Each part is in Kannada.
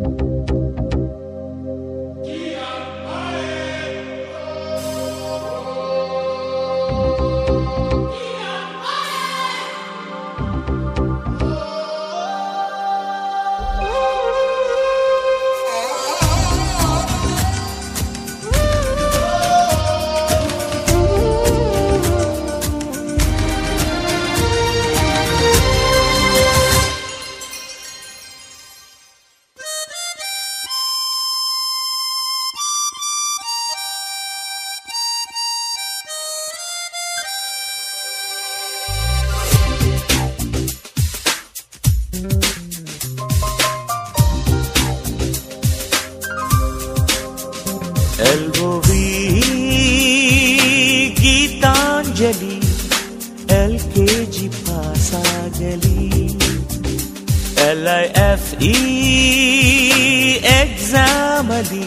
Yeah. ಎಫ್ ಇ ಎಕ್ಸಾಮಲಿ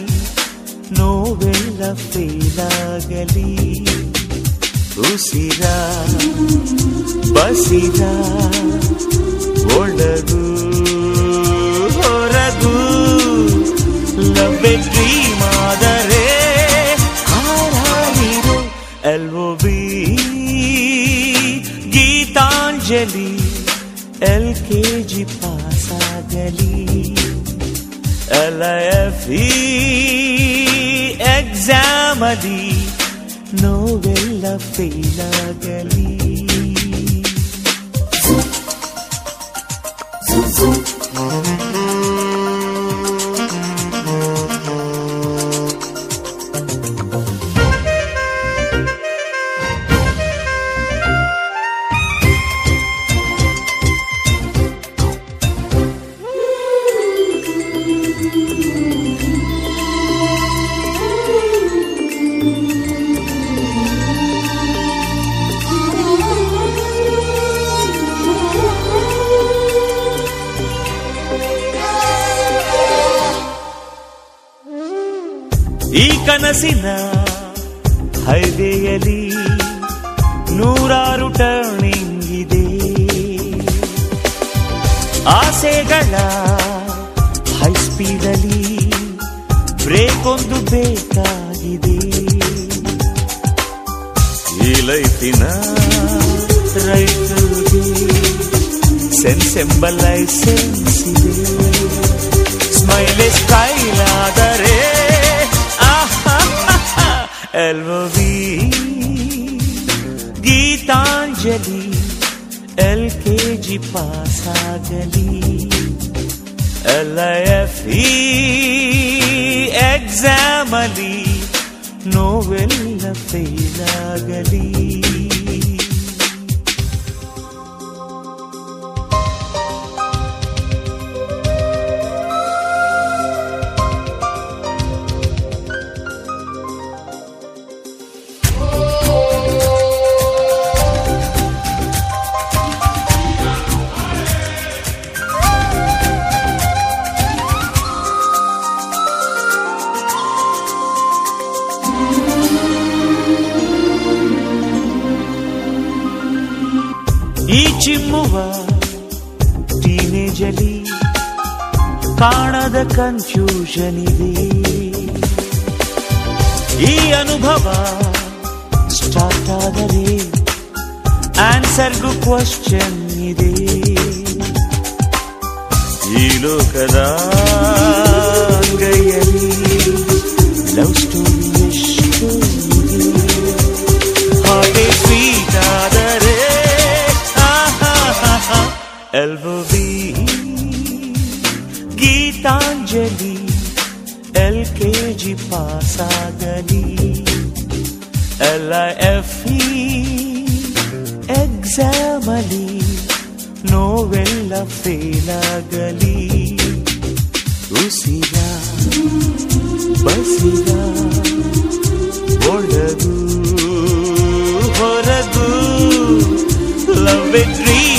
ನೋವೆಲ್ಲ ಫೇಲಾಗಲಿ ಉಸಿರ ಬಸಿರ ಒಳಗು ಹೊರಗು ಲವ್ ಡ್ರೀಮ್ ಆದರೆ ಹಾರಾಡಿರು LO B Geetanjali L K G ಪಾಸಾಗಲಿ أجلي ألا يا في يفي أجزامدي نوبل بيلاجلي ಕನಸಿನ ಹೈವೇಯಲ್ಲಿ ನೂರಾರು ಟರ್ನಿಂಗ್ ಇದೆ. ಆಸೆಗಳ ಹೈ ಸ್ಪೀಡಲ್ಲಿ ಬ್ರೇಕ್ ಒಂದು ಬೇಕಾಗಿದೆ. ಈ ಲೈಫಿನ ರೈತರಿಗೆ ಸೆನ್ಸ್ ಎಂಬ ಲೈಸೆನ್ಸ್ ಇದೆ. Smile style L K G ಪಾಸಾಗಲಿ L I F E ಎಕ್ಸಾಮಲಿ ನೋವೆಲ್ಲ ಫೇಲಾಗಲಿ ಈ ಚಿಮ್ಮುವ ಟೀನೇಜಲಿ ಕಾಣದ ಕನ್ಫ್ಯೂಷನ್ ಇದೆ ಈ ಅನುಭವ ಸ್ಟಾರ್ಟ್ ಆದರೆ ಆನ್ಸರ್ಗೂ ಕ್ವಶನ್ ಇದೆ. ಈ ಲೋಕದ ಅಂಗೈಯಲ್ಲಿ love Elvi, El KG Pasagali, LIFE, Examali, Novella Felagali, Usira, Basira, Boragu, Boragu, Love it, dream.